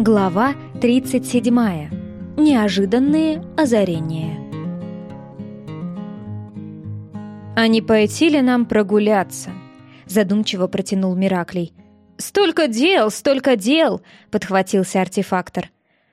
Глава 37. Неожиданные озарения. «А не пойти ли нам прогуляться?» — задумчиво протянул Мираклей. «Столько дел, столько дел!» — подхватился артефактор.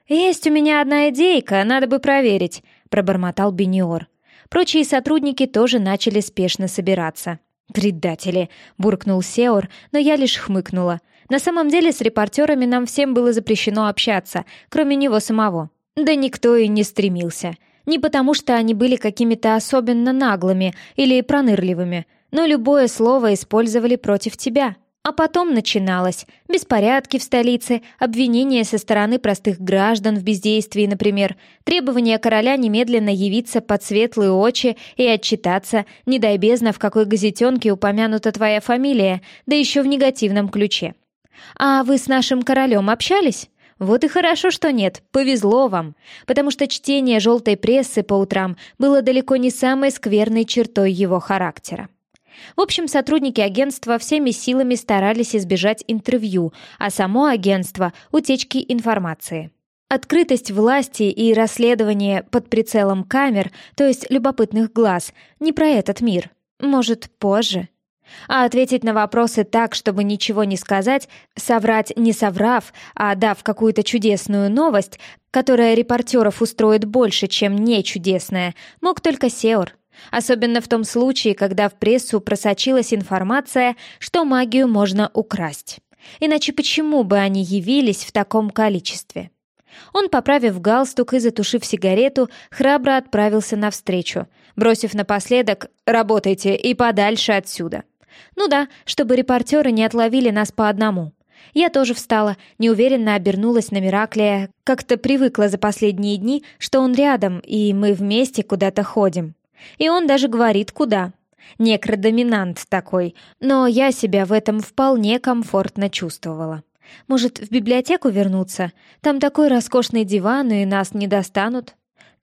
«Есть у меня одна идейка, надо бы проверить», — пробормотал Бениор. Прочие сотрудники тоже начали спешно собираться. «Предатели!» — буркнул Сеор, но я лишь хмыкнула — на самом деле с репортерами нам всем было запрещено общаться, кроме него самого. Да никто и не стремился. Не потому, что они были какими-то особенно наглыми или пронырливыми, но любое слово использовали против тебя. А потом начиналось. Беспорядки в столице, обвинения со стороны простых граждан в бездействии, например, требования короля немедленно явиться под светлые очи и отчитаться, не дай бездна, в какой газетенке упомянута твоя фамилия, да еще в негативном ключе. «А вы с нашим королем общались?» Вот и хорошо, что нет, повезло вам, потому что чтение желтой прессы по утрам было далеко не самой скверной чертой его характера. В общем, сотрудники агентства всеми силами старались избежать интервью, а само агентство — утечки информации. Открытость власти и расследование под прицелом камер, то есть любопытных глаз, не про этот мир. Может, позже. А ответить на вопросы так, чтобы ничего не сказать, соврать не соврав, а дав какую-то чудесную новость, которая репортеров устроит больше, чем не чудесная, мог только Сеор. Особенно в том случае, когда в прессу просочилась информация, что магию можно украсть. Иначе почему бы они явились в таком количестве? Он, поправив галстук и затушив сигарету, храбро отправился навстречу, бросив напоследок «работайте и подальше отсюда». Ну да, чтобы репортеры не отловили нас по одному. Я тоже встала, неуверенно обернулась на Мираклия, как-то привыкла за последние дни, что он рядом, и мы вместе куда-то ходим. И он даже говорит, куда. Некродоминант такой, но я себя в этом вполне комфортно чувствовала. Может, в библиотеку вернуться? Там такой роскошный диван, и нас не достанут.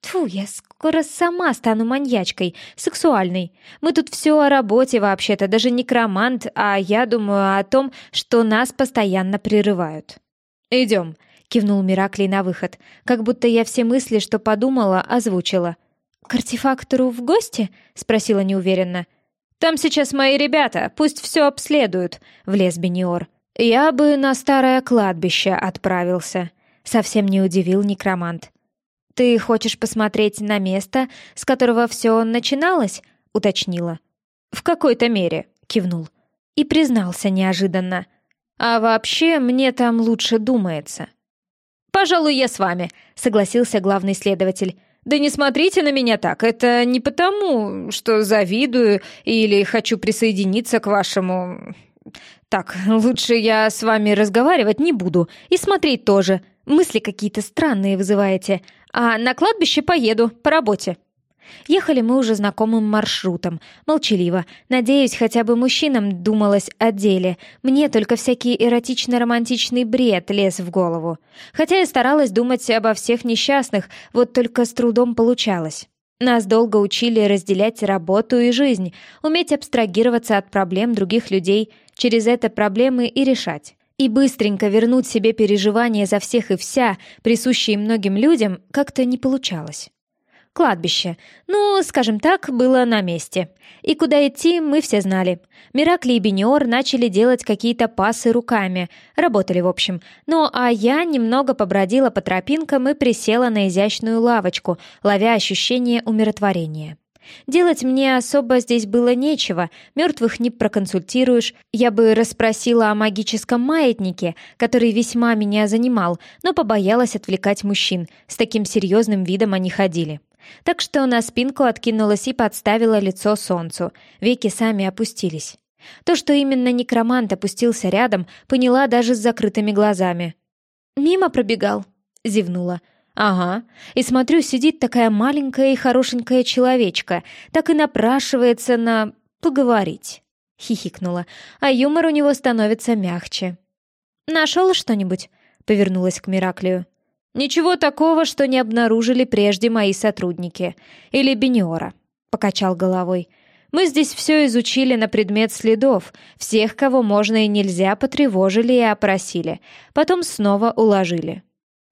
Тьфу, я скоро сама стану маньячкой, сексуальной. Мы тут все о работе вообще-то, даже некромант, а я думаю о том, что нас постоянно прерывают. «Идем», — кивнул Мираклий на выход, как будто я все мысли, что подумала, озвучила. «К артефактору в гости?» — спросила неуверенно. «Там сейчас мои ребята, пусть все обследуют», — влез Бениор. «Я бы на старое кладбище отправился», — совсем не удивил некромант. «Ты хочешь посмотреть на место, с которого все начиналось?» — уточнила. «В какой-то мере», — кивнул. И признался неожиданно. «А вообще, мне там лучше думается». «Пожалуй, я с вами», — согласился главный следователь. «Да не смотрите на меня так, это не потому, что завидую или хочу присоединиться к вашему... Так, лучше я с вами разговаривать не буду и смотреть тоже. Мысли какие-то странные вызываете. А на кладбище поеду, по работе». Ехали мы уже знакомым маршрутом, молчаливо. Надеюсь, хотя бы мужчинам думалось о деле. Мне только всякий эротично-романтичный бред лез в голову. Хотя я старалась думать обо всех несчастных, вот только с трудом получалось. Нас долго учили разделять работу и жизнь, уметь абстрагироваться от проблем других людей, через это проблемы и решать. И быстренько вернуть себе переживания за всех и вся, присущие многим людям, как-то не получалось. Кладбище, ну, скажем так, было на месте. И куда идти, мы все знали. Миракли и Бениор начали делать какие-то пасы руками, работали в общем. Ну, а я немного побродила по тропинкам и присела на изящную лавочку, ловя ощущение умиротворения. Делать мне особо здесь было нечего, мертвых не проконсультируешь. Я бы расспросила о магическом маятнике, который весьма меня занимал, но побоялась отвлекать мужчин. С таким серьезным видом они ходили. Так что на спинку откинулась и подставила лицо солнцу. Веки сами опустились. То, что именно некромант опустился рядом, поняла даже с закрытыми глазами. «Мимо пробегал», — зевнула. «Ага. И смотрю, сидит такая маленькая и хорошенькая человечка, так и напрашивается на... поговорить». Хихикнула, а юмор у него становится мягче. «Нашел что-нибудь?» — повернулась к Мираклию. «Ничего такого, что не обнаружили прежде мои сотрудники. Или Бениора», — покачал головой. «Мы здесь все изучили на предмет следов. Всех, кого можно и нельзя, потревожили и опросили. Потом снова уложили.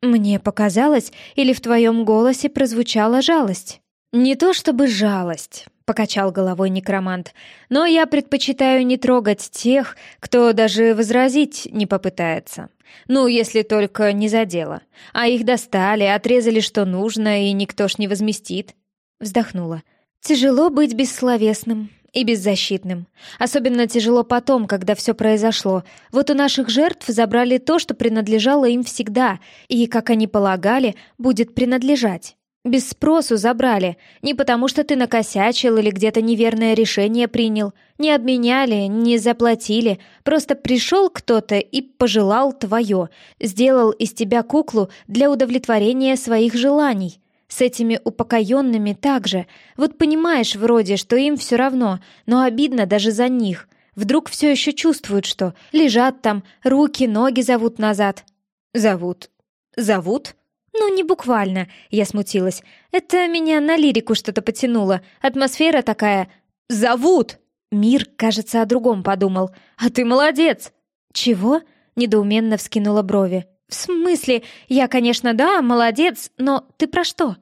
Мне показалось, или в твоем голосе прозвучала жалость? Не то чтобы жалость, покачал головой некромант, но я предпочитаю не трогать тех, кто даже возразить не попытается. Ну, если только не за дело. А их достали, отрезали что нужно, и никто ж не возместит. Вздохнула. Тяжело быть бессловесным и беззащитным. Особенно тяжело потом, когда все произошло. Вот у наших жертв забрали то, что принадлежало им всегда, и, как они полагали, будет принадлежать. Без спросу забрали. Не потому, что ты накосячил или где-то неверное решение принял. Не обменяли, не заплатили. Просто пришел кто-то и пожелал твое. Сделал из тебя куклу для удовлетворения своих желаний. С этими упокоенными также. Вот понимаешь вроде, что им все равно, но обидно даже за них. Вдруг все еще чувствуют, что лежат там, руки, ноги зовут назад. Зовут. Зовут? «Ну, не буквально», — я смутилась. «Это меня на лирику что-то потянуло. Атмосфера такая... Зовут!» Мир, кажется, о другом подумал. «А ты молодец!» «Чего?» — недоуменно вскинула брови. «В смысле? Я, конечно, да, молодец, но ты про что?»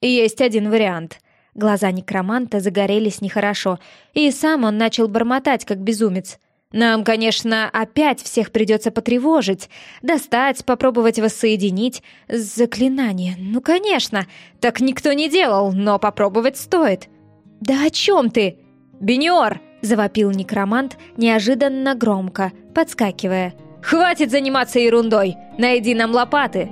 «Есть один вариант». Глаза некроманта загорелись нехорошо, и сам он начал бормотать, как безумец. Нам, конечно, опять всех придется потревожить, достать, попробовать воссоединить. Заклинание, ну, конечно, так никто не делал, но попробовать стоит. Да о чем ты? Беньор! Завопил некромант неожиданно громко, подскакивая. «Хватит заниматься ерундой! Найди нам лопаты!»